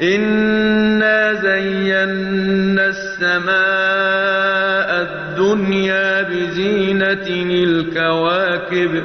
إِنَّا زَيَّنَّا السَّمَاءَ الدُّنْيَا بِزِينَةٍ الْكَوَاكِبِ